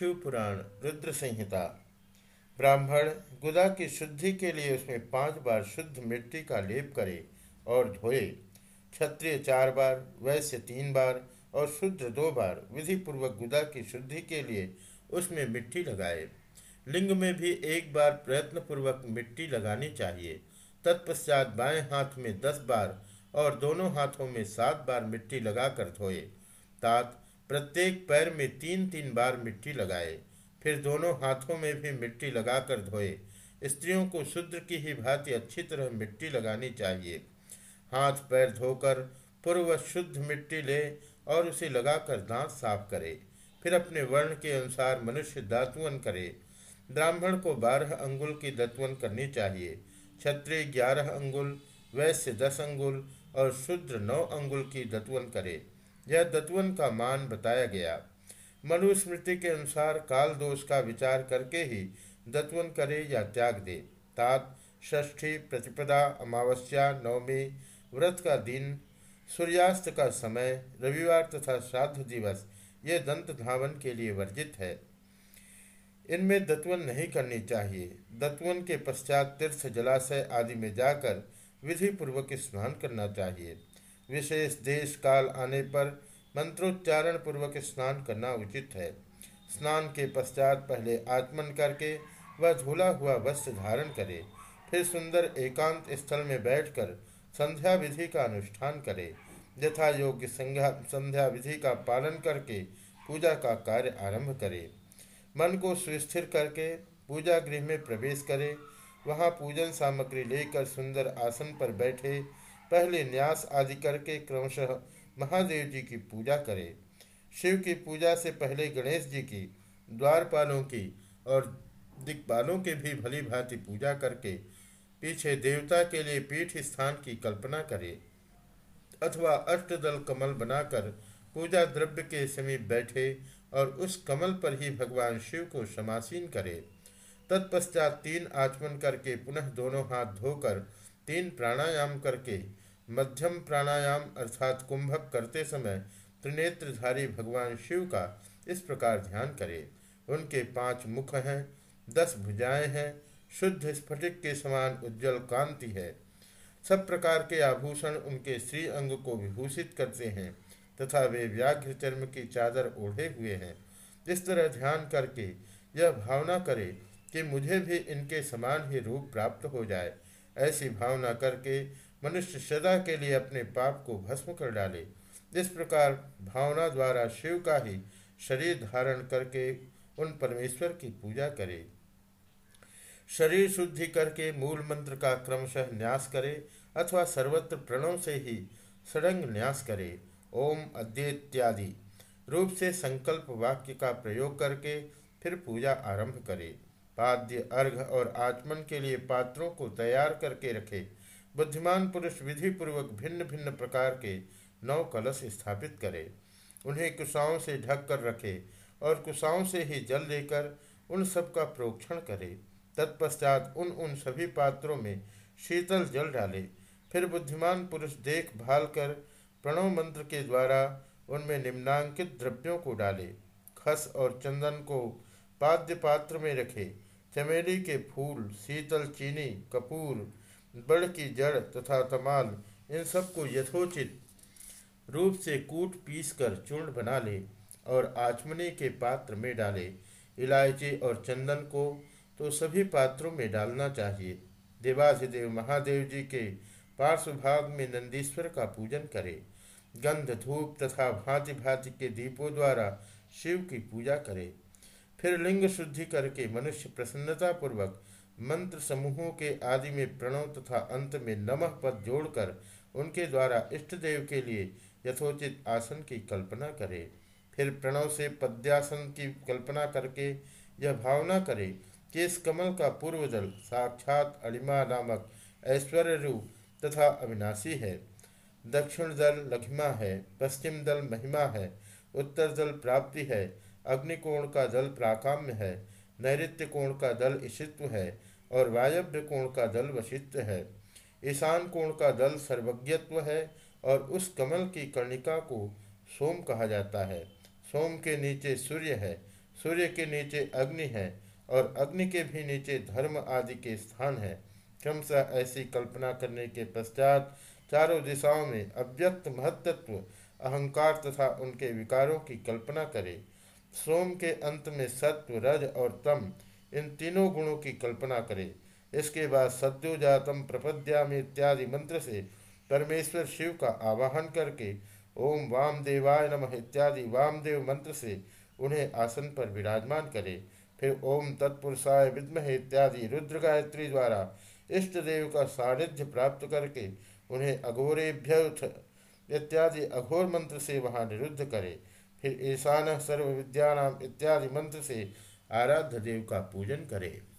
शिवपुराण रुद्र संहिता ब्राह्मण गुदा की शुद्धि के लिए उसमें पाँच बार शुद्ध मिट्टी का लेप करे और धोए। क्षत्रिय चार बार, वैश्य तीन बार और शुद्ध दो बार। विधि पूर्वक गुदा की शुद्धि के लिए उसमें मिट्टी लगाए। लिंग में भी एक बार प्रयत्न पूर्वक मिट्टी लगानी चाहिए। तत्पश्चात बाएँ हाथ में दस बार और दोनों हाथों में सात बार मिट्टी लगाकर धोए। तात प्रत्येक पैर में तीन तीन बार मिट्टी लगाए, फिर दोनों हाथों में भी मिट्टी लगाकर धोए। स्त्रियों को शुद्र की ही भांति अच्छी तरह मिट्टी लगानी चाहिए। हाथ पैर धोकर पूर्व शुद्ध मिट्टी ले और उसे लगाकर दांत साफ़ करे। फिर अपने वर्ण के अनुसार मनुष्य दातुवन करे। ब्राह्मण को बारह अंगुल की दत्वन करनी चाहिए। क्षत्रिय ग्यारह अंगुल, वैश्य दस अंगुल और शुद्र नौ अंगुल की दत्वन करे। यह दत्वन का मान बताया गया। मनुस्मृति के अनुसार काल दोष का विचार करके ही दत्वन करे या त्याग दे। तात, षष्ठी, प्रतिपदा, अमावस्या, नवमी, व्रत का दिन, सूर्यास्त का समय, रविवार तथा श्राद्ध दिवस, ये दंत धावन के लिए वर्जित है। इनमें दत्वन नहीं करनी चाहिए। दत्वन के पश्चात तीर्थ, जलाशय आदि में जाकर विधि पूर्वक स्नान करना चाहिए। विशेष देश काल आने पर मंत्रोच्चारण पूर्वक स्नान करना उचित है। स्नान के पश्चात पहले आत्मन करके वह झूला हुआ वस्त्र धारण करे, फिर सुंदर एकांत स्थल में बैठकर संध्या विधि का अनुष्ठान करे, यथा योग्य संध्या विधि का पालन करके पूजा का कार्य आरंभ करे। मन को सुस्थिर करके पूजा गृह में प्रवेश करे, वहाँ पूजन सामग्री लेकर सुंदर आसन पर बैठे पहले न्यास आदि करके क्रमशः महादेव जी की पूजा करे। शिव की पूजा से पहले गणेश जी की, द्वारपालों की और दिक्पालों की भी भली भांति पूजा करके पीछे देवता के लिए पीठ स्थान की कल्पना करे। अथवा अष्टदल कमल बनाकर पूजा द्रव्य के समीप बैठे और उस कमल पर ही भगवान शिव को समासीन करे। तत्पश्चात तीन आचमन करके पुनः दोनों हाथ धोकर तीन प्राणायाम करके मध्यम प्राणायाम अर्थात कुंभक करते समय त्रिनेत्रधारी भगवान शिव का इस प्रकार ध्यान करें। उनके पाँच मुख हैं, दस भुजाएँ हैं, शुद्ध स्फटिक के समान उज्जवल कांति है। सब प्रकार के आभूषण उनके श्री अंग को विभूषित करते हैं तथा वे व्याघ्र चर्म की चादर ओढ़े हुए हैं। इस तरह ध्यान करके यह भावना करे कि मुझे भी इनके समान ही रूप प्राप्त हो जाए। ऐसी भावना करके मनुष्य सदा के लिए अपने पाप को भस्म कर डाले। इस प्रकार भावना द्वारा शिव का ही शरीर धारण करके उन परमेश्वर की पूजा करे। शरीर शुद्धि करके मूल मंत्र का क्रमशः न्यास करे अथवा सर्वत्र प्रणव से ही सड़ंग न्यास करे। ओम अद्यत्यादि रूप से संकल्प वाक्य का प्रयोग करके फिर पूजा आरंभ करे। पाद्य अर्घ और आचमन के लिए पात्रों को तैयार करके रखे। बुद्धिमान पुरुष विधि पूर्वक भिन्न भिन्न प्रकार के नौ कलश स्थापित करे। उन्हें कुशाओं से ढक कर रखे और कुशाओं से ही जल लेकर उन सब का प्रोक्षण करे। तत्पश्चात उन उन सभी पात्रों में शीतल जल डाले। फिर बुद्धिमान पुरुष देख भाल कर प्रणव मंत्र के द्वारा उनमें निम्नांकित द्रव्यों को डाले। खस और चंदन को पाद्य पात्र में रखे। चमेली के फूल, शीतल चीनी, कपूर बड़ की जड़ तथा तमाल, इन सबको यथोचित रूप से कूट पीस कर चूर्ण बना ले और आचमने के पात्र में डाले। इलायची और चंदन को तो सभी पात्रों में डालना चाहिए। देवाधिदेव महादेव जी के पार्श्वभाग में नंदीश्वर का पूजन करे। गंध, धूप तथा भांति भांति के दीपों द्वारा शिव की पूजा करे। फिर लिंग शुद्धि करके मनुष्य प्रसन्नता पूर्वक मंत्र समूहों के आदि में प्रणव तथा अंत में नमः पद जोड़कर उनके द्वारा इष्ट देव के लिए यथोचित आसन की कल्पना करे। फिर प्रणव से पद्यासन की कल्पना करके यह भावना करे कि इस कमल का पूर्व दल साक्षात अणिमा नामक ऐश्वर्य रूप तथा अविनाशी है। दक्षिण दल लघिमा है, पश्चिम दल महिमा है, उत्तर दल प्राप्ति है, अग्निकोण का दल प्राकाम्य है नैत्य कोण का दल ईशित्व है और वायव्य कोण का दल वशित्व है। ईशान कोण का दल सर्वज्ञत्व है और उस कमल की कर्णिका को सोम कहा जाता है। सोम के नीचे सूर्य है, सूर्य के नीचे अग्नि है और अग्नि के भी नीचे धर्म आदि के स्थान है। क्रमशः ऐसी कल्पना करने के पश्चात चारों दिशाओं में अव्यक्त महत्त्व, अहंकार तथा उनके विकारों की कल्पना करे। सोम के अंत में सत्व, रज और तम इन तीनों गुणों की कल्पना करे। इसके बाद सद्योजातम प्रपद्याम इत्यादि मंत्र से परमेश्वर शिव का आवाहन करके ओम वाम देवाय नमः इत्यादि वामदेव मंत्र से उन्हें आसन पर विराजमान करे। फिर ओम तत्पुरुषाय विद्महे इत्यादि रुद्र गायत्री द्वारा इष्ट देव का सानिध्य प्राप्त करके उन्हें अघोरेभ्य इत्यादि अघोर मंत्र से वहाँ निरुद्ध करे। फिर ईशान सर्व विद्यानाम इत्यादि मंत्र से आराध्य देव का पूजन करे।